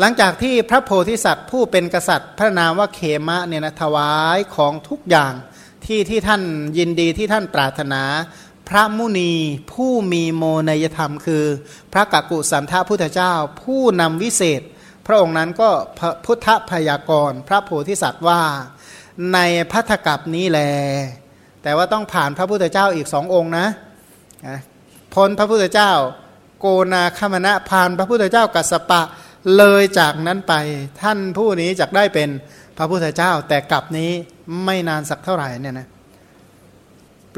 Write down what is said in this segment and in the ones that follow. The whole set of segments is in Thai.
หลังจากที่พระโพธิสัตว์ผู้เป็นกษัตริย์ พระนามว่าเขมะเนี่ยนะถวายของทุกอย่างที่ที่ท่านยินดีที่ท่านปรารถนา พระมุนีผู้มีโมนยธรรมคือ พระกักุสันทพุทธเจ้า ผู้นำวิเศษ พระองค์นั้นก็พุทธพยากรพระโพธิสัตว์ว่าในพัทธกับนี้แล แต่ว่าต้องผ่านพระพุทธเจ้าอีกสององค์นะพ้นพระพุทธเจ้า โกนาคมณะผ่านพระพุทธเจ้ากัสปะ เลยจากนั้นไปท่านผู้นี้จะได้เป็นพระพุทธเจ้า แต่กลับนี้ไม่นานสักเท่าไหร่เนี่ยนะ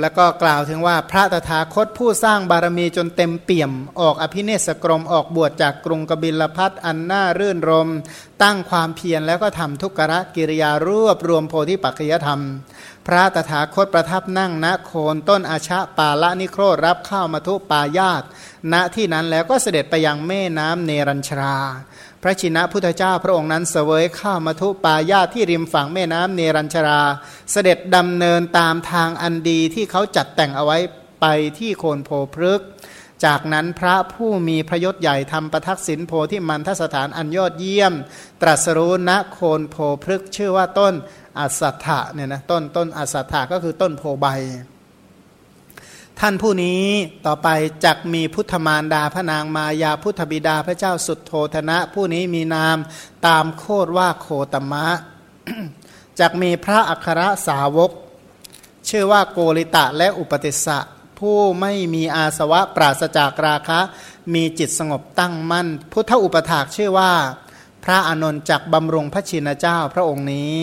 แล้วก็กล่าวถึงว่าพระตถาคตผู้สร้างบารมีจนเต็มเปี่ยม ออกอภิเนศกรมออกบวชจากกรุงกบิลพัทอันน่ารื่นรม ตั้งความเพียรแล้วก็ทำทุกขะกิริยารวบรวมโพธิปัจจยธรรม พระตถาคตประทับนั่งณโคนต้นอาชะปาละนิโครรับข้าวมาทุปายาตณที่นั้นแล้วก็เสด็จไปยังแม่น้ำเนรัญชรา พระชินะพุทธเจ้าพระองค์นั้นเสวยข้าวมัทุปายาที่ริมฝั่งแม่น้ำเนรัญชรา เสด็จดำเนินตามทางอันดีที่เขาจัดแต่งเอาไว้ไปที่โคนโพพฤกจากนั้นพระผู้มีพระยศใหญ่ทำประทักษิณโพที่มันทสถานอันยอดเยี่ยม ตรัสรู้ณโคนโพพฤกชื่อว่าต้น อัสสัทธะเนี่ยนะต้นต้นอัสสัทธะก็คือต้นโพใบ ท่านผู้นี้ต่อไปจักมีพุทธมารดาพระนางมายาพุทธบิดาพระเจ้าสุดโทธนะ ผู้นี้มีนามตามโคดว่าโคตมะจักมีพระอัครสาวก ชื่อว่าโกริตะและอุปติสะผู้ไม่มีอาสวะปราศจากราคะ มีจิตสงบตั้งมั่น พุทธอุปถากชื่อว่า พระอนนท์จักบำรุงพระชินเจ้าพระองค์นี้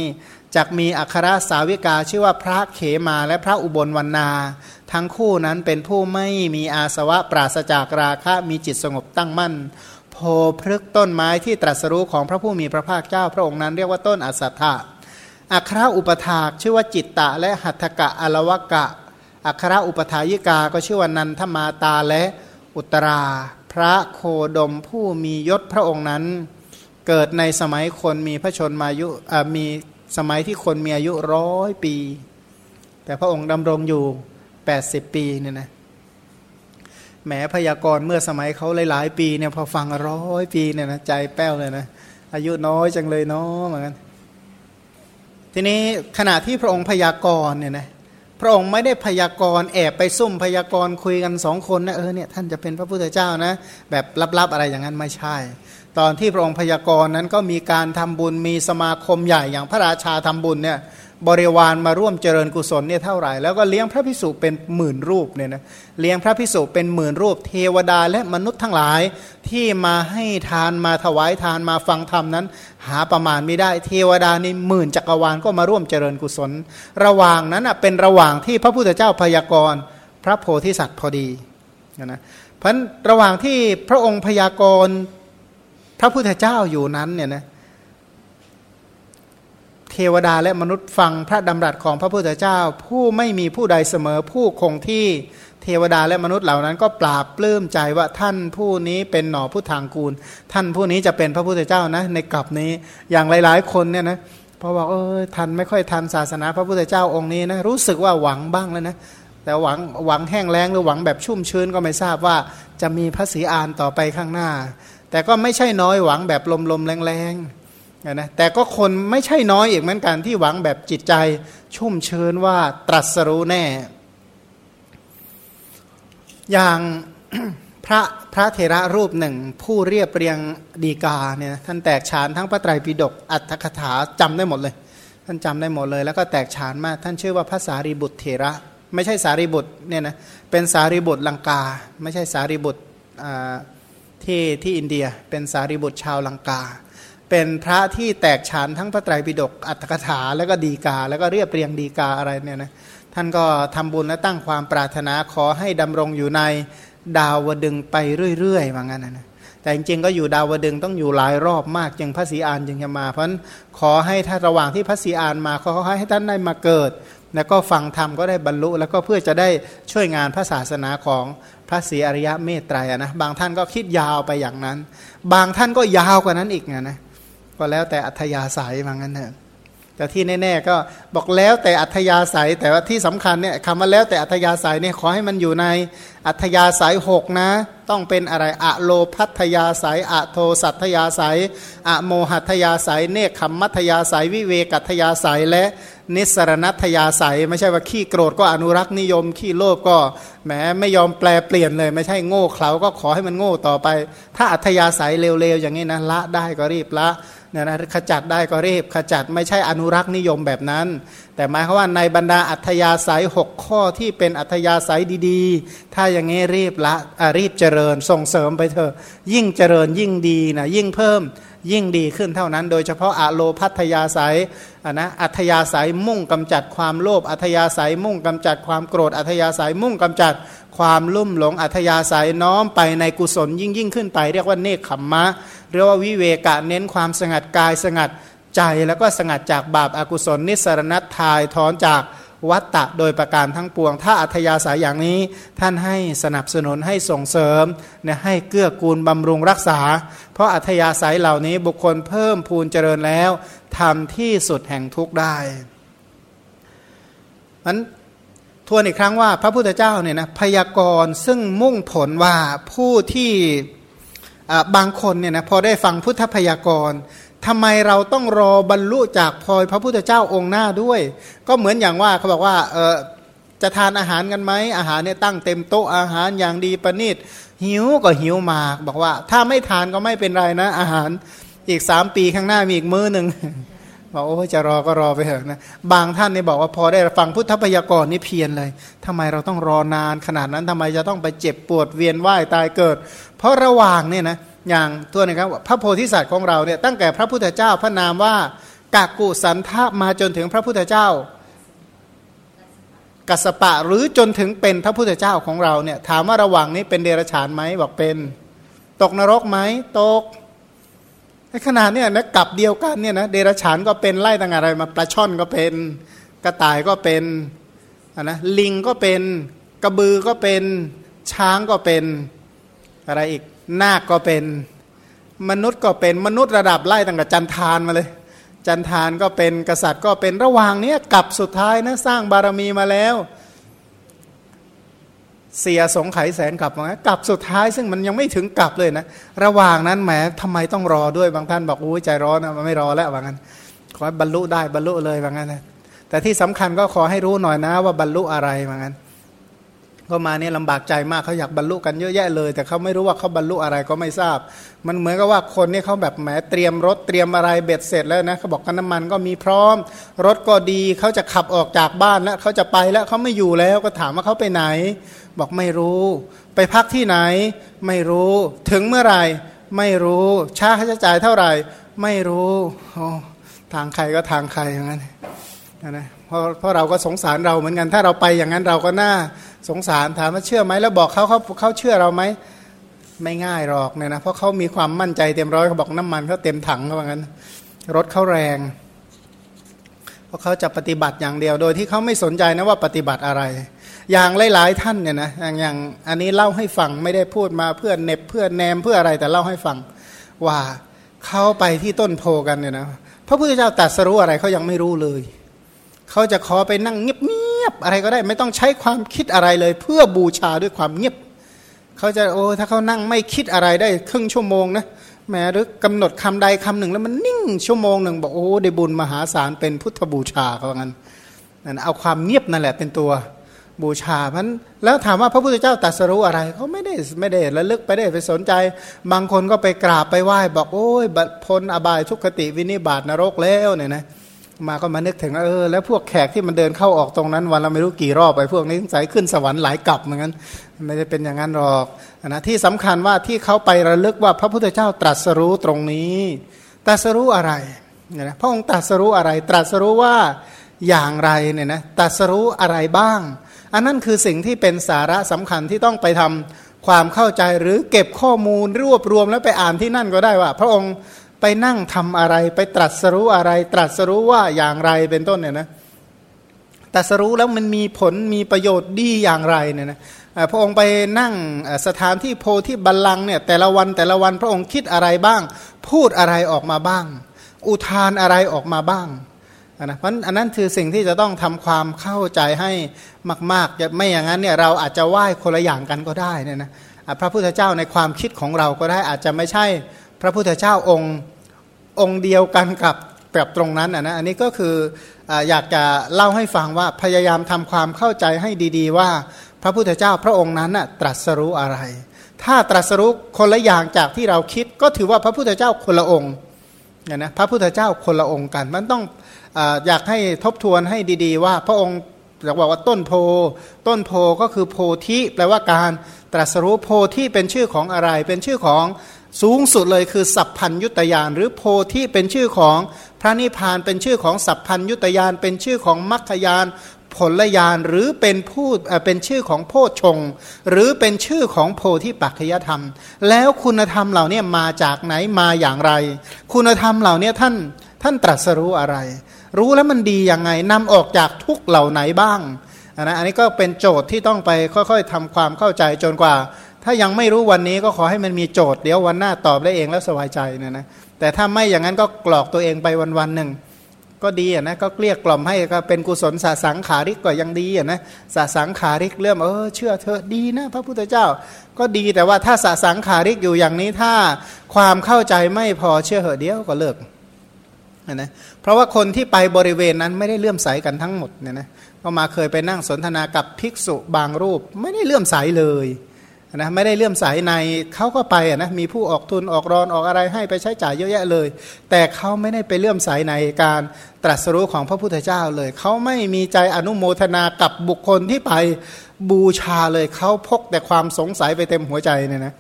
จักมีอัครสาวิกาชื่อว่าพระเขมาและพระอุบลวันนาทั้งคู่นั้นเป็นผู้ไม่มีอาสวะปราศจากราคะมีจิตสงบตั้งมั่น โพพฤกต้นไม้ที่ตรัสรู้ของพระผู้มีพระภาคเจ้าพระองค์นั้นเรียกว่าต้นอัสสัทธะอัครอุปถากชื่อว่าจิตตะและหัตถกะอลวกะ อัครอุปถายิกาก็ชื่อว่านันทมาตาและอุตรา พระโคดมผู้มียศพระองค์นั้น เกิดในสมัยคนมีพระชนมายุมี สมัยที่คนมีอายุร้อยปี แต่พระองค์ดำรงอยู่ 80 ปีเนี่ยนะแหมพยากรณ์เมื่อสมัยเขาหลาย ๆ ปีเนี่ยพอฟังร้อยปีเนี่ยนะใจแป้วเลยนะอายุน้อยจังเลยเนาะเหมือนกันทีนี้ขณะที่พระองค์พยากรณ์เนี่ยนะพระองค์ไม่ได้พยากรณ์แอบไปซุ่มพยากรณ์คุยกันสองคนนะเออเนี่ยท่านจะเป็นพระพุทธเจ้านะ แบบลับๆอะไรอย่างนั้นไม่ใช่ ตอนที่พระองค์พยากรณ์นั้นก็มีการทำบุญมีสมาคมใหญ่อย่างพระราชาทำบุญเนี่ยบริวารมาร่วมเจริญกุศลเนี่ยเท่าไหร่ แล้วก็เลี้ยงพระพิสุเป็นหมื่นรูปเนี่ยนะเลี้ยงพระพิสุเป็นหมื่นรูป เทวดาและมนุษย์ทั้งหลาย ที่มาให้ทานมาถวายทานมาฟังธรรมนั้น หาประมาณไม่ได้ เทวดานี่หมื่นจักรวาลก็มาร่วมเจริญกุศล ระหว่างนั้นอะเป็นระหว่างที่พระพุทธเจ้าพยากรณ์พระโพธิสัตว์พอดีนะเพราะระหว่างที่พระองค์พยากรณ์ พระพุทธเจ้าอยู่นั้นเนี่ยนะเทวดาและมนุษย์ฟังพระดำรัสของพระพุทธเจ้า ผู้ไม่มีผู้ใดเสมอผู้คงที่เทวดาและมนุษย์เหล่านั้น ก็ปราบปลื้มใจว่าท่านผู้นี้เป็นหน่อผู้ทางกูล ท่านผู้นี้จะเป็นพระพุทธเจ้านะ ในกลับนี้อย่างหลาย ๆ คนเนี่ยนะพอบอกเออทันไม่ค่อยทันศาสนาพระพุทธเจ้าองค์นี้นะรู้สึกว่าหวังบ้างแล้วนะแต่หวังหวังแห้งแล้งหรือหวังแบบชุ่มชื้นก็ไม่ทราบว่าจะมีพระศรีอานต่อไปข้างหน้า แต่ก็ไม่ใช่น้อยหวังแบบลมๆแรงๆนะแต่ก็คนไม่ใช่น้อยอีกเหมือนกันที่หวังแบบจิตใจ ชุ่มเชิญว่าตรัสรู้แน่ อย่างพระพระเทระรูปหนึ่ง ผู้เรียบเรียงดีกาเนี่ยท่านแตกฉานทั้งพระไตรปิฎกอัตถคถาจำได้หมดเลย ท่านจำได้หมดเลย แล้วก็แตกฉานมากท่านชื่อว่าพระสารีบุตรเทระ ไม่ใช่สารีบุตรเนี่ยนะเป็นสารีบุตรลังกา ไม่ใช่สารีบุตร ที่ที่อินเดียเป็นสารีบุตรชาวลังกา เป็นพระที่แตกฉานทั้งพระไตรปิฎกอัตถกถาแล้วก็ดีกา แล้วก็เรียบเรียงดีกาอะไรเนี่ยนะท่านก็ทำบุญและตั้งความปรารถนาขอให้ดำรงอยู่ในดาวดึงไปเรื่อยๆว่างั้นนะแต่จริงๆก็อยู่ดาวดึงต้องอยู่หลายรอบมากจึงพระศรีอานจึงจะมา เพราะฉะนั้นขอให้ถ้าระหว่างที่พระศรีอานมาขอให้ท่านได้มาเกิด แล้วก็ฟังธรรมก็ได้บรรลุ แล้วก็เพื่อจะได้ช่วยงานพระศาสนาของพระศรีอริยะเมตไตรนะบางท่านก็คิดยาวไปอย่างนั้น บางท่านก็ยาวกว่านั้นอีกนะนะก็แล้วแต่อัธยาศัยว่างั้นเถอะแต่ที่แน่ๆก็บอกแล้วแต่อัธยาศัยแต่ว่าที่สำคัญเนี่ยคำว่าแล้วแต่อัธยาศัยเนี่ยขอให้มันอยู่ใน อัธยาศัยหกนะ ต้องเป็นอะไรอะโลพัทยาศัยอะโทสัทยาศัยอะโมหัทยาศัยเนคขมมัทยาศัยวิเวกัทยาศัยและนิสรณัตยาศัย ไม่ใช่ว่าขี้โกรธก็อนุรักษ์นิยม ขี้โลภก็แหมไม่ยอมแปลเปลี่ยนเลย ไม่ใช่โง่เขลาก็ขอให้มันโง่ต่อไป ถ้าอัธยาศัยเร็วๆอย่างนี้นะละได้ก็รีบละเนี่ยนะขจัดได้ก็รีบขจัดไม่ใช่อนุรักษ์นิยมแบบนั้น แต่หมายความว่าในบรรดาอัธยาศัย 6 ข้อที่เป็นอัธยาศัยดีๆ ถ้าอย่างนี้รีบละรีบเจริญส่งเสริมไปเถอะ ยิ่งเจริญยิ่งดีนะยิ่งเพิ่มยิ่งดีขึ้นเท่านั้น โดยเฉพาะอะโลพัทยาศัยนะอัธยาศัยมุ่งกำจัดความโลภอัธยาศัยมุ่งกำจัดความโกรธอัธยาศัยมุ่งกำจัดความลุ่มหลงอัธยาศัยน้อมไปในกุศลยิ่งยิ่งขึ้นไป เรียกว่าเนคขมมะเรียกว่าวิเวกะเน้นความสงัดกายสงัด ใจแล้วก็สงัดจากบาปอากุศล นิสรณทายถอนจากวัตตะโดยประการทั้งปวง ถ้าอัธยาศัยอย่างนี้ท่านให้สนับสนุนให้ส่งเสริมให้เกื้อกูลบำรุงรักษา เพราะอัธยาศัยเหล่านี้บุคคลเพิ่มพูนเจริญแล้วทำที่สุดแห่งทุกได้นั้นทวนอีกครั้งว่าพระพุทธเจ้าเนี่ยนะพยากรณ์ซึ่งมุ่งผลว่าผู้ที่บางคนเนี่ยนะพอได้ฟังพุทธพยากรณ์ ทำไมเราต้องรอบรรลุจากพลอยพระพุทธเจ้าองค์หน้าด้วย ก็เหมือนอย่างว่าเขาบอกว่าเออจะทานอาหารกันไหมอาหารเนี่ยตั้งเต็มโต๊ะอาหารอย่างดีประณีตหิวก็หิวมาก บอกว่า ถ้าไม่ทานก็ไม่เป็นไรนะ อาหารอีกสามปีข้างหน้ามีอีกมื้อหนึ่งบอกโอ้จะรอก็รอไปเถอะนะบางท่านเนี่ยบอกว่าพอได้ฟังพุทธพยากรณ์นี่เพียนเลยทำไมเราต้องรอนานขนาดนั้นทำไมจะต้องไปเจ็บปวดเวียนว่ายตายเกิด เพราะระหว่างเนี่ยนะ อย่างตัวนะครับพระโพธิสัตว์ของเราเนี่ยตั้งแต่พระพุทธเจ้าพระนามว่ากากุสันทะมาจนถึงพระพุทธเจ้ากัสปะหรือจนถึงเป็นพระพุทธเจ้าของเราเนี่ยถามว่าระหว่างนี้เป็นเดรัจฉานไหมบอกเป็น ตกนรกไหมตกในขนาดเนี่ยนะกับเดียวกันเนี่ยนะเดรัจฉานก็เป็นไล่ต่างอะไรมาปลาช่อนก็เป็น กระต่ายก็เป็นนะลิงก็เป็น กระบือก็เป็นช้างก็เป็นอะไรอีก นาคก็เป็นมนุษย์ก็เป็นมนุษย์ระดับไล่ตั้งแต่จันทานมาเลย จันทานก็เป็นกษัตริย์ก็เป็นระหว่างนี้กลับสุดท้ายนะสร้างบารมีมาแล้ว เสียสงไขแสนกลับมากลับสุดท้ายซึ่งมันยังไม่ถึงกลับเลยนะ ระหว่างนั้นแหมทำไมต้องรอด้วยบางท่านบอกโอ้ใจร้อนนะมันไม่รอแล้วว่างั้นขอให้บรรลุได้บรรลุเลยว่างั้นนะแต่ที่สำคัญก็ขอให้รู้หน่อยนะว่าบรรลุอะไรว่างั้น ก็มาเนี่ยลำบากใจมากเขาอยากบรรลุกันเยอะแยะเลย แต่เขาไม่รู้ว่าเขาบรรลุอะไรก็ไม่ทราบ มันเหมือนกับว่าคนนี่เขาแบบแหมเตรียมรถเตรียมอะไรเบ็ดเสร็จแล้วนะเขาบอกกันน้ำมันก็มีพร้อม รถก็ดีเขาจะขับออกจากบ้านแล้วเขาจะไปแล้วเขาไม่อยู่แล้วก็ถามว่าเขาไปไหน บอกไม่รู้ ไปพักที่ไหน ไม่รู้ถึงเมื่อไหร่ไม่รู้ช้าค่าใช้จ่ายเท่าไหร่ ไม่รู้ทางใครก็ทางใครอย่างนั้นนะเพราะเพราะเราก็สงสารเราเหมือนกันถ้าเราไปอย่างนั้นเราก็น่า สงสารถามว่าเชื่อไหมแล้วบอกเขาเขาเขาเชื่อเราไหมไม่ง่ายหรอกเนี่ยนะเพราะเขามีความมั่นใจเต็มร้อยเขาบอกน้ำมันเขาเต็มถังเขาบอกงั้น รถเขาแรง เพราะเขาจะปฏิบัติอย่างเดียวโดยที่เขาไม่สนใจนะว่าปฏิบัติอะไร อย่างหลายๆท่านเนี่ยนะอย่างอย่างอันนี้เล่าให้ฟังไม่ได้พูดมาเพื่อเน็บเพื่อแนมเพื่ออะไรแต่เล่าให้ฟัง ว่าเขาไปที่ต้นโพกันเนี่ยนะพระพุทธเจ้าตรัสรู้อะไรเขายังไม่รู้เลยเขาจะขอไปนั่งเงียบ ๆอะไรก็ได้ไม่ต้องใช้ความคิดอะไรเลย เพื่อบูชาด้วยความเงียบ เขาจะโอ้ถ้าเขานั่งไม่คิดอะไรได้ครึ่งชั่วโมงนะแม้หรือกำหนดคำใดคำหนึ่ง แล้วมันนิ่งชั่วโมงหนึ่งบอกโอ้ได้บุญมหาศาลเป็นพุทธบูชาเขาว่างั้นนั่นเอาความเงียบนั่นแหละเป็นตัวบูชาพันแล้วถามว่าพระพุทธเจ้าตรัสรู้อะไรเขาไม่ได้ไม่ได้ระลึกไปได้ไปสนใจ บางคนก็ไปกราบไปไหว้ บอกโอ้ยพ้นอบายทุกขติวินิบาตนรกแล้วเนี่ยนะ มาก็มานึกถึงเออแล้วพวกแขกที่มันเดินเข้าออกตรงนั้น วันเราไม่รู้กี่รอบไปพวกนี้ใส่ขึ้นสวรรค์หลายกลับเหมือนกันไม่ได้เป็นอย่างนั้นหรอกนะที่สำคัญว่าที่เขาไประลึกว่าพระพุทธเจ้าตรัสรู้ตรงนี้ ตรัสรู้อะไรเนี่ยนะพระองค์ตรัสรู้อะไร ตรัสรู้ว่าอย่างไรเนี่ยนะตรัสรู้อะไรบ้าง อันนั้นคือสิ่งที่เป็นสาระสำคัญที่ต้องไปทำความเข้าใจหรือเก็บข้อมูลรวบรวมแล้วไปอ่านที่นั่นก็ได้ว่า พระองค์ ไปนั่งทำอะไร ไปตรัสรู้อะไร ตรัสรู้ว่าอย่างไรเป็นต้นเนี่ยนะตรัสรู้แล้วมันมีผลมีประโยชน์ดีอย่างไรเนี่ยนะพระองค์ไปนั่งสถานที่โพธิบัลลังเนี่ยแต่ละวันแต่ละวันพระองค์คิดอะไรบ้าง พูดอะไรออกมาบ้าง อุทานอะไรออกมาบ้างนะเพราะอันนั้นคือสิ่งที่จะต้องทำความเข้าใจให้มากๆจะไม่อย่างนั้นเนี่ยเราอาจจะไหว้คนละอย่างกันก็ได้เนี่ยนะพระพุทธเจ้าในความคิดของเราก็ได้อาจจะไม่ใช่ พระพุทธเจ้าองค์องค์เดียวกันกับแบบตรงนั้นนะอันนี้ก็คืออยากจะเล่าให้ฟังว่าพยายามทำความเข้าใจให้ดี ๆ ว่าพระพุทธเจ้าพระองค์นั้นน่ะตรัสรู้อะไร ถ้าตรัสรู้คนละอย่างจากที่เราคิด ก็ถือว่าพระพุทธเจ้าคนละองค์เนี่ยนะพระพุทธเจ้าคนละองค์กัน มันต้องออยากให้ทบทวนให้ดี ๆ ว่าพระองค์อยาบอกว่าต้นโพ ต้นโพก็คือโพธิแปลว่าการตรัสรู้โพธิเป็นชื่อของอะไร เป็นชื่อของ สูงสุดเลยคือสัพพัญยุตยานหรือโพธิเป็นชื่อของพระนิพพานเป็นชื่อของสัพพัญยุตยานเป็นชื่อของมัคคยานผลยานหรือเป็นผู้เป็นชื่อของโพชง หรือเป็นชื่อของโพธิปัจจยธรรม แล้วคุณธรรมเหล่านี้มาจากไหนมาอย่างไร คุณธรรมเหล่านี้ท่านท่านตรัสรู้อะไร รู้แล้วมันดียังไงนำออกจากทุกเหล่าไหนบ้างนะอันนี้ก็เป็นโจทย์ที่ต้องไปค่อยๆทำความเข้าใจจนกว่า ถ้ายังไม่รู้วันนี้ก็ขอให้มันมีโจทย์เดี๋ยววันหน้าตอบได้เองแล้วสบายใจนี่ยนะแต่ถ้าไม่อย่างนั้นก็กรอกตัวเองไปวันๆหนึ่งก็ดีอะนะก็เกลี้ยกล่อมให้ก็เป็นกุศลสาสังขาริกก็ยังดีอะนะสาสังขาริกเรื่องเออเชื่อเธอดีนะพระพุทธเจ้า ก็ดีแต่ว่าถ้าสาสังขาริกอยู่อย่างนี้ถ้าความเข้าใจไม่พอเชื่อเหอะเดียวก็เลิกนะเพราะว่าคนที่ไปบริเวณนั้นไม่ได้เลื่อมใสกันทั้งหมดเนี่ยนะก็มาเคยไปนั่งสนทนากับภิกษุบางรูป ไม่ได้เลื่อมใสเลย นะไม่ได้เลื่อมใสในเขาก็ไปนะมีผู้ออกทุนออกรอนออกอะไรให้ไปใช้จ่ายเยอะแยะเลย แต่เขาไม่ได้ไปเลื่อมใสในการตรัสรู้ของพระพุทธเจ้าเลย เขาไม่มีใจอนุโมทนากับบุคคลที่ไปบูชาเลยเขาพกแต่ความสงสัยไปเต็มหัวใจเนี่ยนะ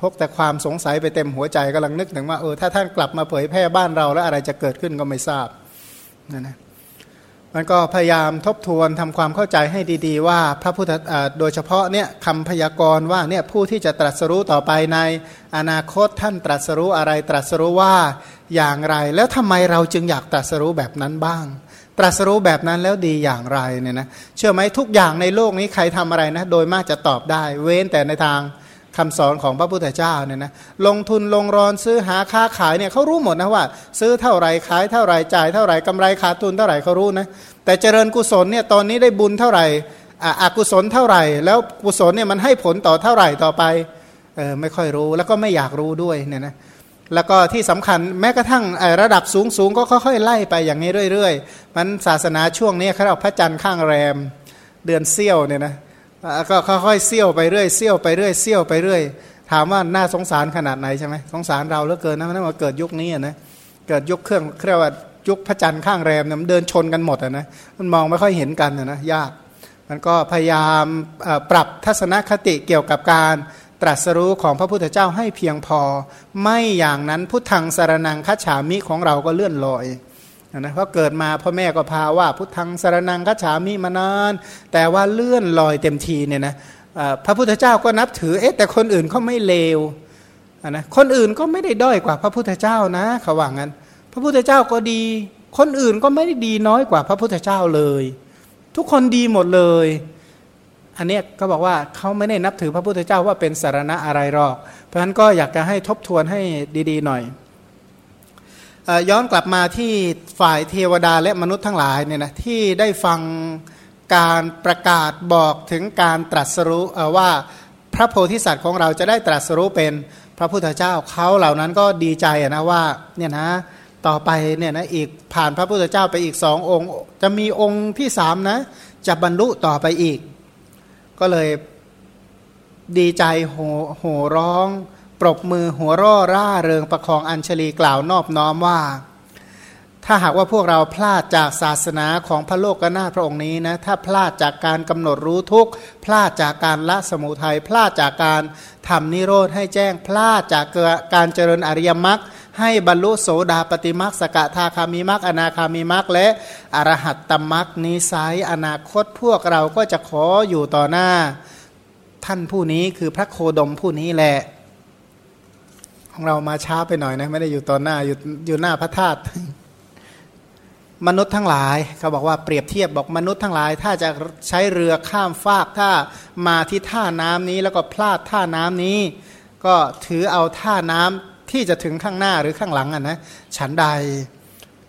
พกแต่ความสงสัยไปเต็มหัวใจกำลังนึกถึงว่าเออถ้าท่านกลับมาเผยแพร่บ้านเราแล้วอะไรจะเกิดขึ้นก็ไม่ทราบนะนะ มันก็พยายามทบทวนทำความเข้าใจให้ดีๆ ว่าพระพุทธโดยเฉพาะเนี่ยคำพยากรณ์ว่าเนี่ยผู้ที่จะตรัสรู้ต่อไปในอนาคตท่านตรัสรู้อะไรตรัสรู้ว่าอย่างไร แล้วทำไมเราจึงอยากตรัสรู้แบบนั้นบ้าง ตรัสรู้แบบนั้นแล้วดีอย่างไรเนี่ยนะเชื่อไหมทุกอย่างในโลกนี้ใครทำอะไรนะ โดยมากจะตอบได้ เว้นแต่ในทาง คำสอนของพระพุทธเจ้าเนี่ยนะลงทุนลงรอนซื้อหาค้าขายเนี่ยเขารู้หมดนะว่า ซื้อเท่าไรขายเท่าไรจ่ายเท่าไรกำไรขาดทุนเท่าไรเขารู้นะแต่เจริญกุศลเนี่ยตอนนี้ได้บุญเท่าไหร่อกุศลเท่าไหร่ แล้วกุศลเนี่ยมันให้ผลต่อเท่าไหร่ต่อไปเออไม่ค่อยรู้แล้วก็ไม่อยากรู้ด้วยเนี่ยนะแล้วก็ที่สำคัญแม้กระทั่งระดับสูงสูงก็ค่อยๆไล่ไปอย่างนี้เรื่อย ๆ มันศาสนาช่วงนี้เขาเรียกพระจันทร์ข้างแรมเดือนเซี่ยวเนี่ยนะ ก็ค่อยๆเซี่ยวไปเรื่อยเซี่ยวไปเรื่อยเซี่ยวไปเรื่อยถามว่าน่าสงสารขนาดไหนใช่ไหมสงสารเราเหลือเกินนะนั่นมาเกิดยุคนี้นะเกิดยุคเครื่องเครียกว่ายุคพระจันทร์ข้างแรมเนี่ยมันเดินชนกันหมดนะมันมองไม่ค่อยเห็นกันนะยากมันก็พยายามปรับทัศนคติเกี่ยวกับการตรัสรู้ของพระพุทธเจ้าให้เพียงพอ ไม่อย่างนั้นพุทธังสารนังคัจฉามิของเราก็เลื่อนลอย นะเพราะเกิดมาพ่อแม่ก็พาว่าพุทธังสารนังคัจฉามิมานาน แต่ว่าเลื่อนลอยเต็มทีเนี่ยนะพระพุทธเจ้าก็นับถือเอ๊ะแต่คนอื่นเขาไม่เลวนะคนอื่นก็ไม่ได้ด้อยกว่าพระพุทธเจ้านะเขาว่างั้น พระพุทธเจ้าก็ดี คนอื่นก็ไม่ได้ดีน้อยกว่าพระพุทธเจ้าเลย ทุกคนดีหมดเลย อันนี้ก็บอกว่าเขาไม่ได้นับถือพระพุทธเจ้าว่าเป็นสารณะอะไรหรอก เพราะฉะนั้นก็อยากจะให้ทบทวนให้ดี ๆ หน่อย ย้อนกลับมาที่ฝ่ายเทวดาและมนุษย์ทั้งหลายเนี่ยนะที่ได้ฟังการประกาศบอกถึงการตรัสรู้ว่าพระโพธิสัตว์ของเราจะได้ตรัสรู้เป็นพระพุทธเจ้าเขาเหล่านั้นก็ดีใจนะว่าเนี่ยนะต่อไปเนี่ยนะอีกผ่านพระพุทธเจ้าไปอีกสององค์ จะมีองค์ที่สามนะจะบรรลุต่อไปอีก ก็เลยดีใจโหโหร้อง ปรบมือหัวร่อร่าเริงประคองอัญชลีกล่าวนอบน้อมว่า ถ้าหากว่าพวกเราพลาดจากศาสนาของพระโลกนาถพระองค์นี้นะถ้าพลาดจากการกำหนดรู้ทุกพลาดจากการละสมุทัยพลาดจากการทำนิโรธให้แจ้งพลาดจากการเจริญอริยมรรคให้บรรลุโสดาปฏิมรรคสกทาคามิมรรคอนาคามิมรรคและอรหัตตมรรคนิสัยอนาคตพวกเราก็จะขออยู่ต่อหน้า ท่านผู้นี้คือพระโคดมผู้นี้แหละ ของเรามาช้าไปหน่อยนะไม่ได้อยู่ต่อหน้าอยู่อยู่หน้าพระธาตุมนุษย์ทั้งหลายเขาบอกว่าเปรียบเทียบบอกมนุษย์ทั้งหลาย ถ้าจะใช้เรือข้ามฟากถ้ามาที่ท่าน้ำนี้แล้วก็พลาดท่าน้ำนี้ ก็ถือเอาท่าน้ำที่จะถึงข้างหน้าหรือข้างหลังอะนะฉันใด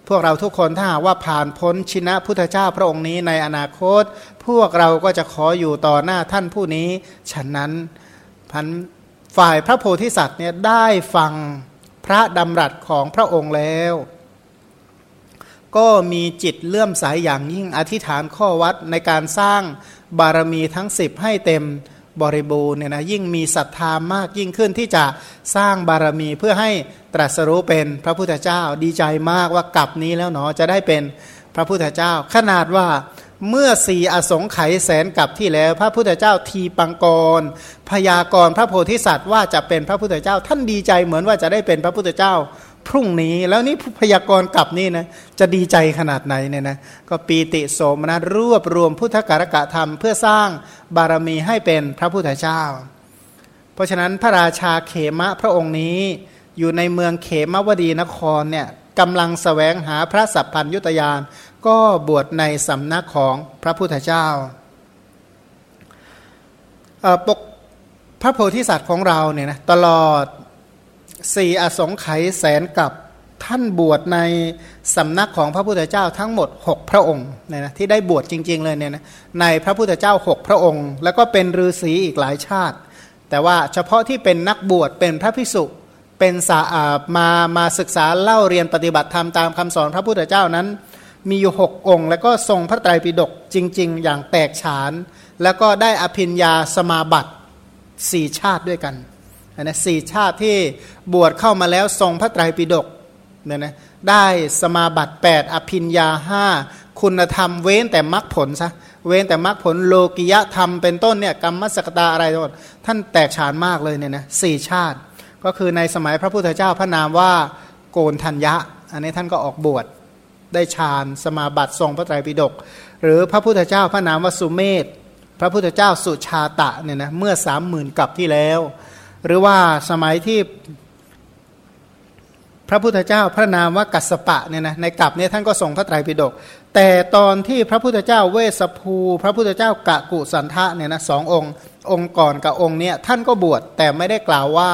พวกเราทุกคนถ้าว่าผ่านพ้นชินะพุทธเจ้าพระองค์นี้ในอนาคต พวกเราก็จะขออยู่ต่อหน้าท่านผู้นี้ฉะนั้นพัน ฝ่ายพระโพธิสัตว์เนี่ยได้ฟังพระดำรัสของพระองค์แล้ว ก็มีจิตเลื่อมใสยอย่างยิ่งอธิษฐานข้อวัดในการสร้างบารมีทั้งสิบให้เต็มบริบูรณ์เนี่ยนะยิ่งมีศรัทธามากยิ่งขึ้นที่จะสร้างบารมีเพื่อให้ตรัสรู้เป็นพระพุทธเจ้าดีใจมากว่ากลับนี้แล้วเนาะจะได้เป็นพระพุทธเจ้า ขนาดว่า เมื่อสี่อสงไขยแสนกับที่แล้ว พระพุทธเจ้าทีปังกร พยากรพระโพธิสัตว์ว่าจะเป็นพระพุทธเจ้า ท่านดีใจเหมือนว่าจะได้เป็นพระพุทธเจ้า พรุ่งนี้แล้วนี่พยากรณกลับนี่นะจะดีใจขนาดไหนเนี่ยนะก็ปีติโสมนัสรวบรวมพุทธการกะธรรม เพื่อสร้างบารมีให้เป็นพระพุทธเจ้า เพราะฉะนั้นพระราชาเขมะพระองค์นี้ อยู่ในเมืองเขมวดีนครเนี่ยกำลังสแสวงหาพระสัพพัญยุตยาน ก็บวชในสำนักของพระพุทธเจ้าปกพระโพธิสัตว์ของเราเนี่ยนะตลอดสี่อสงไขยแสนกับท่านบวชในสำนักของพระพุทธเจ้าทั้งหมด 6 พระองค์เนี่ยนะที่ได้บวชจริง ๆ เลยเนี่ยนะในพระพุทธเจ้า 6 พระองค์ แล้วก็เป็นฤาษีอีกหลายชาติ แต่ว่าเฉพาะที่เป็นนักบวชเป็นพระภิกษุเป็นสามามาศึกษาเล่าเรียนปฏิบัติธรรมตามคำสอนพระพุทธเจ้านั้น มีอยู่หกองค์ แล้วก็ทรงพระไตรปิฎกจริง ๆ อย่างแตกฉาน แล้วก็ได้อภิญญาสมาบัติสี่ชาติด้วยกันนะสี่ชาติที่บวชเข้ามาแล้วทรงพระไตรปิฎกเนี่ยนะได้สมาบัติ 8 อภินยาห้าคุณธรรมเว้นแต่มรรคผลซะเว้นแต่มรรคผลโลกิยธรรมเป็นต้นเนี่ยกรรมสกตาอะไรทั้งหมดท่านแตกฉานมากเลยเนี่ยนะสี่ชาติ ก็คือในสมัยพระพุทธเจ้าพระนามว่าโกนทัญญะ อันนี้ท่านก็ออกบวช ได้ฌานสมาบัติทรงพระไตรปิฎกหรือพระพุทธเจ้าพระนามวสุเมธพระพุทธเจ้าสุชาตะเนี่ยนะเมื่อสามหมื่นกับที่แล้ว หรือว่าสมัยที่พระพุทธเจ้าพระนามว่ากัสปะเนี่ยนะในกับเนี่ยท่านก็ส่งพระไตรปิฎกแต่ตอนที่พระพุทธเจ้าเวสภู พระพุทธเจ้ากะกุสันทะเนี่ยนะสององค์ องค์ก่อนกับองค์เนี่ยท่านก็บวชแต่ไม่ได้กล่าวว่า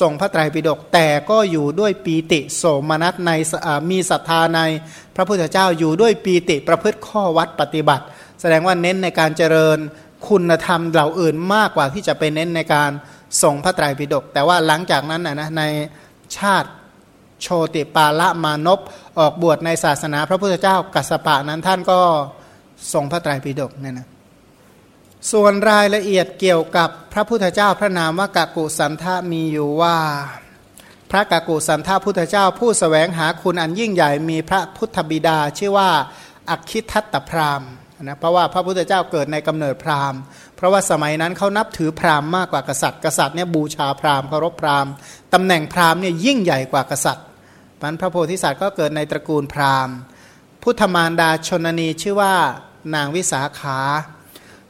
ส่งพระไตรปิฎกแต่ก็อยู่ด้วยปีติโสมนัสในมีศรัทธาในพระพุทธเจ้าอยู่ด้วยปีติประพฤติข้อวัดปฏิบัติ แสดงว่าเน้นในการเจริญคุณธรรมเหล่าอื่นมากกว่าที่จะไปเน้นในการส่งพระไตรปิฎกแต่ว่าหลังจากนั้นนะในชาติโชติปาละมานพออกบวชในศาสนาพระพุทธเจ้ากัสปะนั้นท่านก็ส่งพระไตรปิฎกเนี่ยนะ ส่วนรายละเอียดเกี่ยวกับพระพุทธเจ้าพระนามว่ากากุสันทะมีอยู่ว่า พระกากุสันทะพุทธเจ้าผู้สแสวงหาคุณอันยิ่งใหญ่มีพระพุทธบิดาชื่อว่าอักคิทัตตพรามนะเพราะว่าพระพุทธเจ้าเกิดในกำเนิดพราหมณ์ เพราะว่าสมัยนั้นเขานับถือพราหมณ์มากกว่ากษัตริย์กษัตริย์เนี่ยบูชาพราหมณ์เคารพพราหมณ์ตำแหน่งพราหมณ์เนี่ยยิ่งใหญ่กว่ากษัตริย์มันพระโพธิสัตว์ก็เกิดในตระกูลพราหมณ์ พุทธมารดาชนนีชื่อว่านางวิสาขา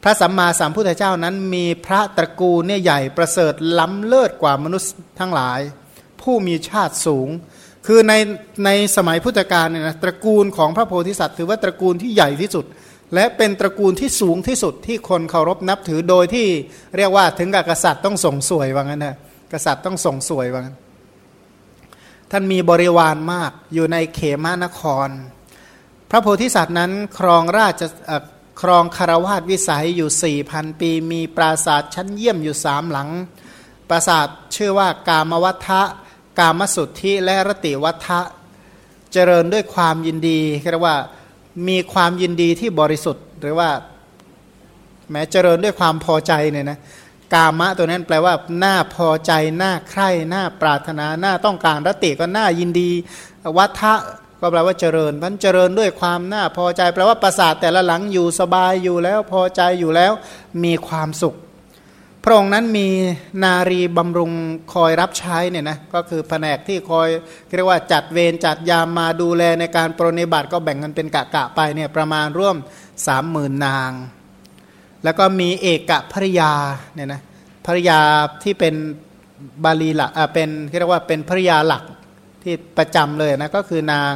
พระสัมมาสัมพุทธเจ้านั้นมีพระตระกูลเนี่ยใหญ่ประเสริฐล้ำเลิศกว่ามนุษย์ทั้งหลาย ผู้มีชาติสูง คือในในสมัยพุทธกาลเนี่ยนะตระกูลของพระโพธิสัตว์ ถือว่าตระกูลที่ใหญ่ที่สุด และเป็นตระกูลที่สูงที่สุดที่คนเคารพนับถือโดยที่เรียกว่าถึงกับกษัตริย์ต้องส่งสวยว่างั้นนะกษัตริย์ต้องส่งสวยว่างั้นท่านมีบริวารมากอยู่ในเขมานคร พระโพธิสัตว์นั้นครองราช ครองคารวาสวิสัยอยู่สี่พันปี มีปราสาทชั้นเยี่ยมอยู่สามหลัง ปราสาทชื่อว่ากามวัฏะกามสุทธิและรติวัฏะเจริญด้วยความยินดีเรียกว่ามีความยินดีที่บริสุทธิ์ หรือว่า แม้เจริญด้วยความพอใจเนี่ยนะกามะตัวนั้นแปลว่าหน้าพอใจหน้าใคร่หน้าปรารถนาหน้าต้องการรติก็หน้ายินดี วัฏะ ก็แปลว่าเจริญมันเจริญด้วยความน้าพอใจแปลว่าประสาทแต่ละหลังอยู่สบายอยู่แล้วพอใจอยู่แล้วมีความสุข พระองค์นั้นมีนารีบำรุงคอยรับใช้เนี่ยนะก็คือแผนกที่คอยเรียกว่าจัดเวรจัดยามมาดูแลในการปรนิบัติก็แบ่งกันเป็นกะกะไปเนี่ยประมาณร่วมสามหมื่นนาง แล้วก็มีเอกภริยาเนี่ยนะภริยาที่เป็นบาลีหลักอ่าเป็นเรียกว่าเป็นภริยาหลักที่ประจำเลยนะก็คือนาง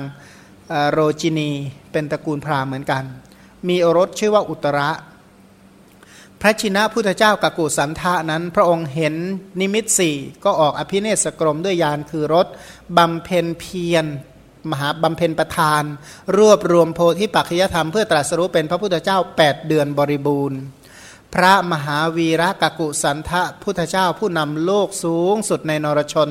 โรจินีเป็นตระกูลพราหมณ์เหมือนกัน มีโอรสชื่อว่าอุตระ พระชินะพุทธเจ้ากักุสันทะนั้น พระองค์เห็นนิมิตสี่ก็ออกอภิเนศกรมด้วยยานคือรถบำเพ็ญเพียรมหาบำเพ็ญประธาน รวบรวมโพธิปัจจยธรรมเพื่อตรัสรู้เป็นพระพุทธเจ้า 8 เดือนบริบูรณ์ พระมหาวีระกกุสันทะพุทธเจ้าผู้นำโลกสูงสุดในนรชน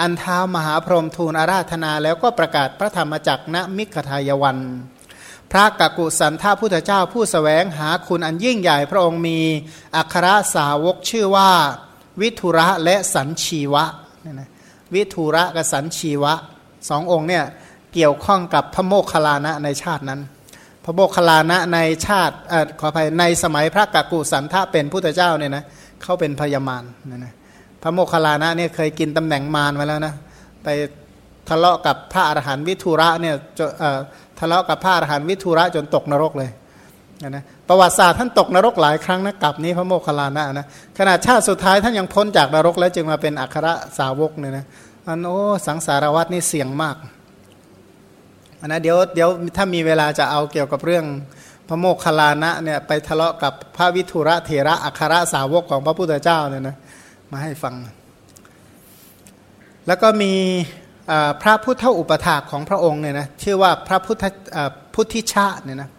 อันเท้ามหาพรหมทูลอาราธนาแล้วก็ประกาศพระธรรมจักรณมิขทายวัน พระกกุสันทาพุทธเจ้าผู้สแสวงหาคุณอันยิ่งใหญ่พระองค์มี อัครสาวกชื่อว่า วิทุระและสันชีวะเนี่ยนะวิทุระกับสันชีวะสององค์เนี่ยเกี่ยวข้องกับพระโมคคัลลานะในชาตินั้น พระโมคคัลลานะในชาติอขออภัยในสมัยพระกักุสันทะเป็นพุทธเจ้าเนี่ยนะเขาเป็นพญามารนี่ยนะพระโมคคัลลานะเนี่ยเคยกินตำแหน่งมารมาแล้วนะไปทะเลาะกับพระอรหันต์วิทุระเนี่ยทะเลาะกับพระอรหันต์วิทุระจนตกนรกเลยนะประวัติศาสตร์ท่านตกนรกหลายครั้งนะกับนี้พระโมคคัลลานะนะขนาดชาติสุดท้ายท่านยังพ้นจากนรกแล้วจึงมาเป็นอัครสาวกเนี่ยนะอันโอ้สังสารวัตนี่เสี่ยงมาก นนะเดี๋ยวเดี๋ยวถ้ามีเวลาจะเอาเกี่ยวกับเรื่องพระโมคคัลลานะเนี่ยไปทะเลาะกับพระวิทุระเถระอัครสาวกของพระพุทธเจ้าเนี่ยนะมาให้ฟัง แล้วก็มีพระพุทธอุปถากของพระองค์เนี่ยนะชื่อว่าพระพุทธพุทธิชะเนี่ยนะ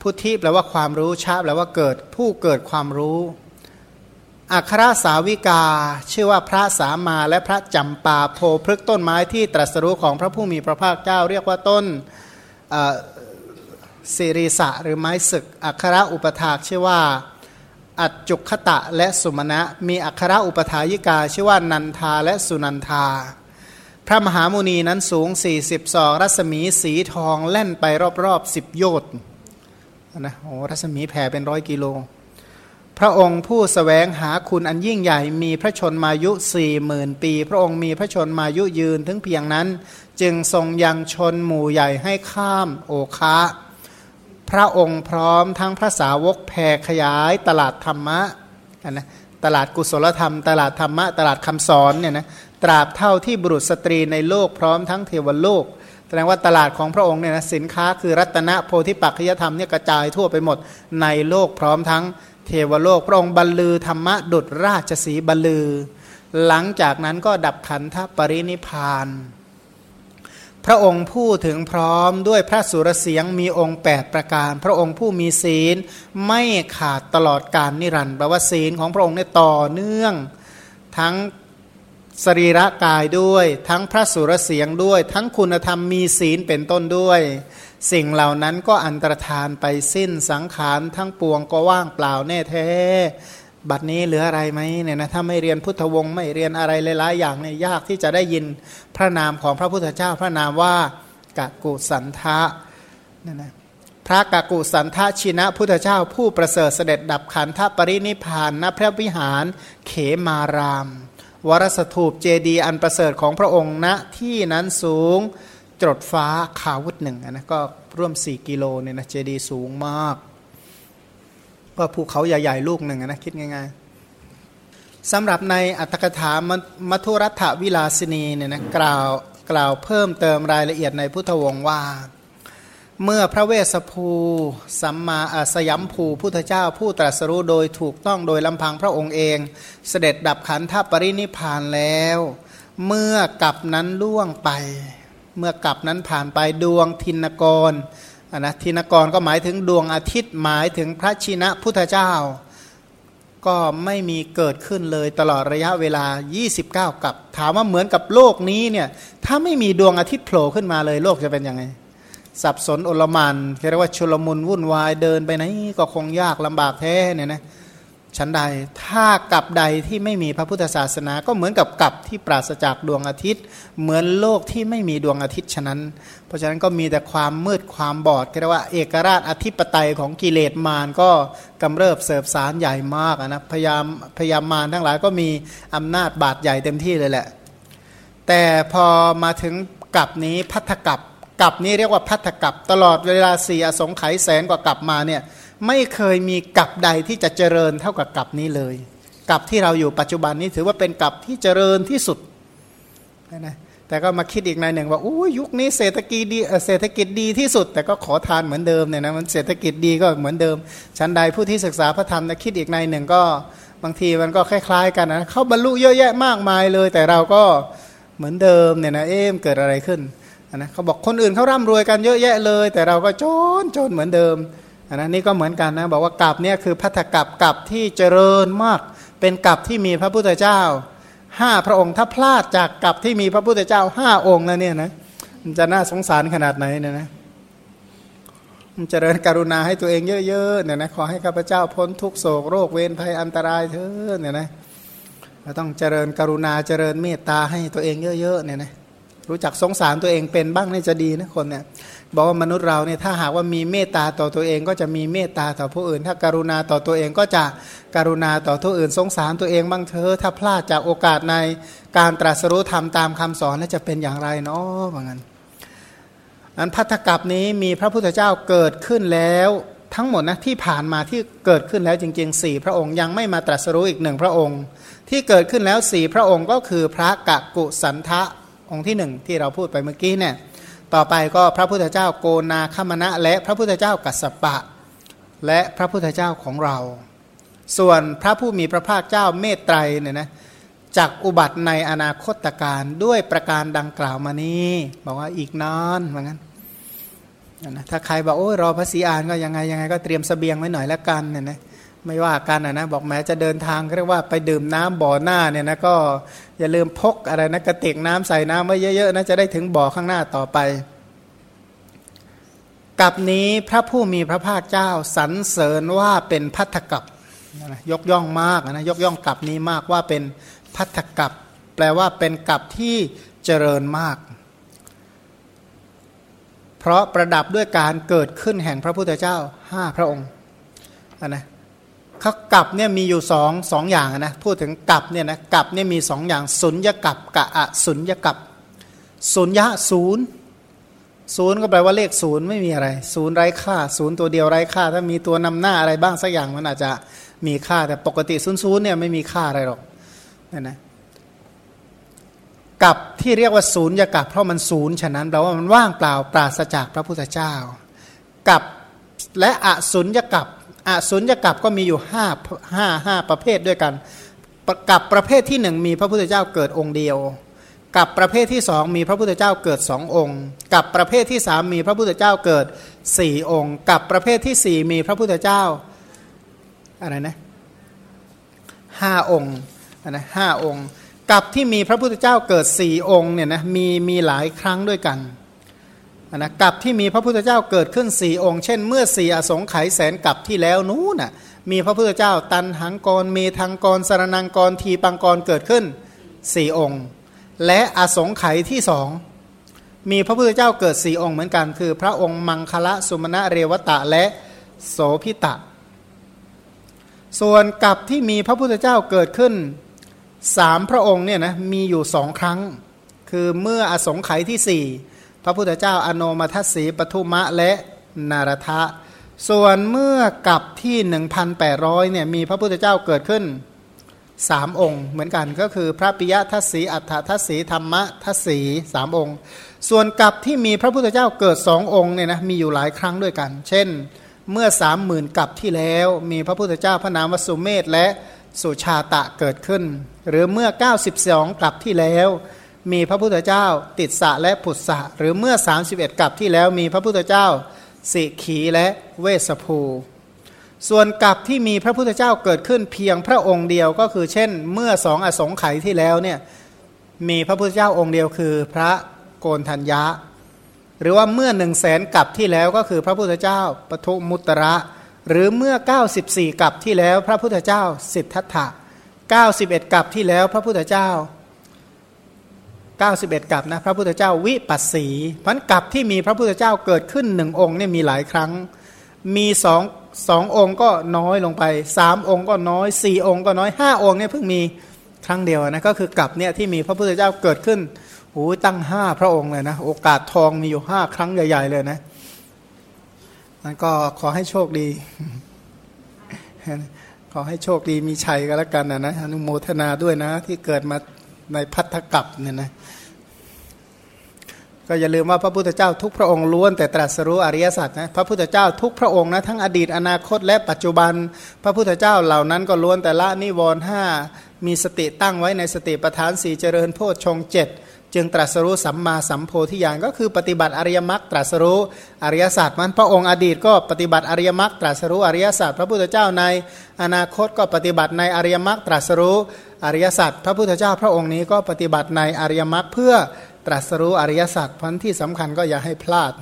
พุทธิแปลว่าความรู้ชาแปลว่าเกิดผู้เกิดความรู้ อัครสาวิกา ชื่อว่าพระสามาและพระจำปาโพพฤกต้นไม้ที่ตรัสรู้ของพระผู้มีพระภาคเจ้า เรียกว่าต้นสิริสะหรือไม้ศึก อัครอุปถากชื่อว่า อัจจุคตะและสุมาณะมีอัครอุปถายิกา ชื่อว่านันทาและสุนันทา พระมหามุนีนั้นสูง 40ศอกรัศมีสีทองแล่นไปรอบๆสิบโยชน์นะโอ้รัศมีแผ่เป็นร้อยกิโล พระองค์ผู้สแสวงหาคุณอันยิ่งใหญ่มีพระชนมายุสี่หมื่นปี พระองค์มีพระชนมายุยืนถึงเพียงนั้น จึงทรงยังชนหมู่ใหญ่ให้ข้ามโอคะ พระองค์พร้อมทั้งพระสาวกแผ่ขยายตลาดธรรมะนะตลาดกุศลธรรม ตลาดธรรมะ ตลาดคำสอนเนี่ยนะตราบเท่าที่บุรุษสตรีในโลกพร้อมทั้งเทวโลกแสดงว่าตลาดของพระองค์เนี่ยนะสินค้าคือรัตนโพธิปัจจยธรรมเนี่ยกระจายทั่วไปหมดในโลกพร้อมทั้ง เทวโลกพระองค์บรรลือธรรมะดุดราชสีบรรลือ หลังจากนั้นก็ดับขันธปรินิพานพระองค์ผู้ถึงพร้อมด้วยพระสุรเสียงมีองค์ 8 ประการ พระองค์ผู้มีศีลไม่ขาดตลอดการนิรันดร์แปลว่าศีลของพระองค์เนี่ยต่อเนื่อง ทั้ง สรีระกายด้วย ทั้งพระสุรเสียงด้วย ทั้งคุณธรรมมีศีลเป็นต้นด้วย สิ่งเหล่านั้นก็อันตรธานไปสิ้นสังขารทั้งปวงก็ว่างเปล่าแน่แท้ บัดนี้เหลืออะไรไหมเนี่ยนะถ้าไม่เรียนพุทธวงศ์ไม่เรียนอะไรหลายๆอย่างเนี่ยยากที่จะได้ยินพระนามของพระพุทธเจ้าพระนามว่ากะกุสันทะเนี่ยนะพระกะกุสันทะชินะพุทธเจ้าผู้ประเสริฐเสด็จดับขันธปรินิพานณพระวิหารเขมาราม วรสถูปเจดีอันประเสริฐของพระองค์ณนะที่นั้นสูงจดฟ้าขาวุธหนึ่งนะก็ร่วม 4 กิโลเนี่ยนะเจดีสูงมาก ก็ภูเขาใหญ่ ๆ ลูกหนึ่งนะคิดง่ายๆสำหรับในอัตถกถามัทุรัฐวิลาสินีเนี่ยนะกล่าวกล่าวเพิ่มเติมรายละเอียดในพุทธวงศ์ว่า เมื่อพระเวสสภูสัมมาสยัมภูพุทธเจ้าผู้ตรัสรู้โดยถูกต้องโดยลำพังพระองค์เอง เสด็จดับขันธปรินิพานแล้ว เมื่อกับนั้นล่วงไป เมื่อกับนั้นผ่านไปดวงทินกรนะทินกรก็หมายถึงดวงอาทิตย์หมายถึงพระชินะพุทธเจ้า ก็ไม่มีเกิดขึ้นเลยตลอดระยะเวลา 29 กับ ถามว่าเหมือนกับโลกนี้เนี่ยถ้าไม่มีดวงอาทิตย์โผล่ขึ้นมาเลยโลกจะเป็นยังไง สับสนอลมานเรียกว่าชุลมุนวุ่นวายเดินไปไหนก็คงยากลำบากแท้เนี่ยนะชั้นใดถ้ากับใดที่ไม่มีพระพุทธศาสนา ก็เหมือนกับกับที่ปราศจากดวงอาทิตย์ เหมือนโลกที่ไม่มีดวงอาทิตย์ฉะนั้น เพราะฉะนั้นก็มีแต่ความมืดความบอดเรียกว่าเอกราชอธิปไตยของกิเลสมารก็กำเริบเสบสารใหญ่มากนะพยายามพยายามมารทั้งหลายก็มีอำนาจบาดใหญ่เต็มที่เลยแหละ แต่พอมาถึงกับนี้พัทธกับ กับนี้เรียกว่าพัทธกับตลอดเวลาสี่อสงไขยแสนกว่ากับมาเนี่ยไม่เคยมีกับใดที่จะเจริญเท่ากับกับนี้เลย กับที่เราอยู่ปัจจุบันนี้ถือว่าเป็นกับที่เจริญที่สุดนะแต่ก็มาคิดอีกในหนึ่งว่าโอ้ยุคนี้เศรษฐกิจดีเศรษฐกิจดีที่สุด แต่ก็ขอทานเหมือนเดิมเนี่ยนะมันเศรษฐกิจดีก็เหมือนเดิมชั้นใดผู้ที่ศึกษาพระธรรมนะคิดอีกในหนึ่งก็บางทีมันก็คล้าย ๆ กันนะเขาบรรลุเยอะแยะมากมายเลย แต่เราก็เหมือนเดิมเนี่ยนะเอ๊มเกิดอะไรขึ้น นะเขาบอกคนอื่นเขาร่ำรวยกันเยอะแยะเลย แต่เราก็จนจนเหมือนเดิมอันนะนี่ก็เหมือนกันนะบอกว่ากับเนี่ยคือพัทธกับกับที่เจริญมาก เป็นกับที่มีพระพุทธเจ้าห้าพระองค์ถ้าพลาดจากกับที่มีพระพุทธเจ้าห้าองค์แล้วเนี่ยนะมันจะน่าสงสารขนาดไหนเนี่ยนะมันเจริญกรุณาให้ตัวเองเยอะๆเนี่ยนะขอให้ข้าพเจ้าพ้นทุกโศกโรคเวรภัยอันตรายเถอะเนี่ยนะเราต้องเจริญกรุณาเจริญเมตตาให้ตัวเองเยอะๆเนี่ยนะ รู้จักสงสารตัวเองเป็นบ้างนี่จะดีนะคนเนี่ยบอกว่ามนุษย์เราเนี่ยถ้าหากว่ามีเมตตาต่อตัวเองก็จะมีเมตตาต่อผู้อื่น ถ้าการุณาต่อตัวเองก็จะการุณาต่อผู้อื่น สงสารตัวเองบ้างเถอะถ้าพลาดจากโอกาสในการตรัสรู้ธรรมตามคำสอนแล้วจะเป็นอย่างไรเนาะว่างั้นอันพัทธกับนี้มีพระพุทธเจ้าเกิดขึ้นแล้วทั้งหมดนะที่ผ่านมาที่เกิดขึ้นแล้วจริงๆสี่พระองค์ยังไม่มาตรัสรู้อีกหนึ่งพระองค์ ที่เกิดขึ้นแล้วสี่พระองค์ก็คือพระกะกุสันทะ องค์ที่หนึ่งที่เราพูดไปเมื่อกี้เนี่ยต่อไปก็พระพุทธเจ้าโกนาคมณะ และพระพุทธเจ้ากัสสปะ และพระพุทธเจ้าของเรา ส่วนพระผู้มีพระภาคเจ้าเมตไตรเนี่ยนะจากอุบัติในอนาคตการด้วยประการดังกล่าวมานี้ บอกว่าอีกนานเหมือนกันนะถ้าใครบอกโอ้ยรอพระศรีอานก็ยังไงยังไงก็เตรียมสเสบียงไว้หน่อยแล้วกันเนี่ยนะ ไม่ว่ากันนะบอกแม้จะเดินทางเรียกว่าไปดื่มน้ำบ่อหน้าเนี่ยนะก็อย่าลืมพกอะไรนะกระติกน้ำใส่น้ำไว้เยอะๆนะจะได้ถึงบ่อข้างหน้าต่อไป กับนี้พระผู้มีพระภาคเจ้าสรรเสริญว่าเป็นพัทธกับยกย่องมากนะยกย่องกับนี้มากว่าเป็นพัทธกับ แปลว่าเป็นกับที่เจริญมาก เพราะประดับด้วยการเกิดขึ้นแห่งพระพุทธเจ้าห้าพระองค์นะ เขากับเนี่ยมีอยู่สองสองอย่างนะพูดถึงกับเนี่ยนะกับเนี่ยมีสองอย่างสุญญกับกะอสุญญกับสุญญะศูนย์ศูนย์ก็แปลว่าเลขศูนย์ไม่มีอะไร ศูนย์ไร้ค่า ศูนย์ตัวเดียวไร้ค่า ถ้ามีตัวนำหน้าอะไรบ้างสักอย่างมันอาจจะมีค่าแต่ปกติศูนย์ศูนย์เนี่ยไม่มีค่าอะไรหรอกนี่นะกับที่เรียกว่าศูนย์ยกับเพราะมันศูนย์ฉะนั้นแปลว่ามันว่างเปล่าปราศจากพระพุทธเจ้า กับและอสุญญกับ อสุญญกับก็มีอยู่ห้าห้าห้าประเภทด้วยกัน กับประเภทที่หนึ่งมีพระพุทธเจ้าเกิดองค์เดียว กับประเภทที่สองมีพระพุทธเจ้าเกิดสององค์ กับประเภทที่สามมีพระพุทธเจ้าเกิดสี่องค์ กับประเภทที่สี่มีพระพุทธเจ้าอะไรนะห้าองค์นะห้าองค์ กับที่มีพระพุทธเจ้าเกิดสี่องค์เนี่ยนะมีมีหลายครั้งด้วยกัน นะกับที่มีพระพุทธเจ้าเกิดขึ้นสี่องค์ เช่น เมื่อสี่อสงไขยแสนกับที่แล้วนู้น่ะมีพระพุทธเจ้าตันหังกรเมทังกรสารนังกรทีปังกรเกิดขึ้นสี่องค์ และอสงไขยที่สองมีพระพุทธเจ้าเกิดสี่องค์เหมือนกัน คือ พระองค์มังคละสุมาณะเรวตะและโสพิตะ ส่วนกับที่มีพระพุทธเจ้าเกิดขึ้นสามพระองค์เนี่ยนะมีอยู่สองครั้ง คือเมื่ออสงไขยที่สี่ พระพุทธเจ้าอโนมัทสีปทุมะและนารทะ ส่วนเมื่อกับที่ 1,800เนี่ยมีพระพุทธเจ้าเกิดขึ้นสามองค์เหมือนกันก็คือพระปิยทัศสีอัฏฐทัศสีธรรมทัศสีสามองค์ ส่วนกับที่มีพระพุทธเจ้าเกิดสององค์เนี่ยนะมีอยู่หลายครั้งด้วยกัน เช่น เมื่อสามหมื่นกับที่แล้วมีพระพุทธเจ้าพระนามวสุเมธและสุชาตะเกิดขึ้น หรือเมื่อ 92 กับที่แล้ว มีพระพุทธเจ้า ติดสะและผุดสะหรือเมื่อ 31กับที่แล้วมีพระพุทธเจ้า สิขีและเวสภู ส่วนกับที่มีพระพุทธเจ้าเกิดขึ้นเพียงพระองค์เดียวก็คือ เช่น เมื่อสองอสงไขยที่แล้วเนี่ยมีพระพุทธเจ้าองค์เดียวคือพระโกนทัญญะ หรือว่าเมื่อหนึ่งแสนกับที่แล้วก็คือพระพุทธเจ้าปทุมุตระ หรือเมื่อ 94กับที่แล้วพระพุทธเจ้าสิทธัตถะ91กับที่แล้วพระพุทธเจ้า 91กับนะพระพุทธเจ้าวิปัสสีพันกับที่มีพระพุทธเจ้าเกิดขึ้นหนึ่งองค์เนี่ยมีหลายครั้ง มีสองสององค์ก็น้อยลงไปสามองค์ก็น้อยสี่องค์ก็น้อยห้าองค์เนี่ยเพิ่งมีครั้งเดียวนะก็คือกับเนี่ยที่มีพระพุทธเจ้าเกิดขึ้นโอ้ตั้งห้าพระองค์เลยนะ โอกาสทองมีอยู่ห้าครั้งใหญ่ ๆ เลยนะนั่นก็ขอให้โชคดี ขอให้โชคดีมีชัยก็แล้วกันนะนะอนุโมทนาด้วยนะที่เกิดมา ในพัทธกับเนี่ยนะก็อย่าลืมว่าพระพุทธเจ้าทุกพระองค์ล้วนแต่ตรัสรู้อริยสัจนะพระพุทธเจ้าทุกพระองค์นะทั้งอดีตอนาคตและปัจจุบัน พระพุทธเจ้าเหล่านั้นก็ล้วนแต่ละนิวรณ์ห้ามีสติตั้งไว้ในสติปัฏฐานสี่เจริญโพชฌงเจ็ด จึงตรัสรู้สัมมาสัมโพธิญาณก็คือปฏิบัติอริยมรรคตรัสรู้อริยศาสตร์มันพระองค์อดีตก็ปฏิบัติอริยมรรคตรัสรู้อริยศาสตร์พระพุทธเจ้าใน อนาคตก็ปฏิบัติในอริยมรรคตรัสรู้อริยศาสตร์พระพุทธเจ้าพระองค์นี้ก็ปฏิบัติในอริยมรรคเพื่อตรัสรู้อริยสัจพันที่สำคัญก็อย่าให้พลาด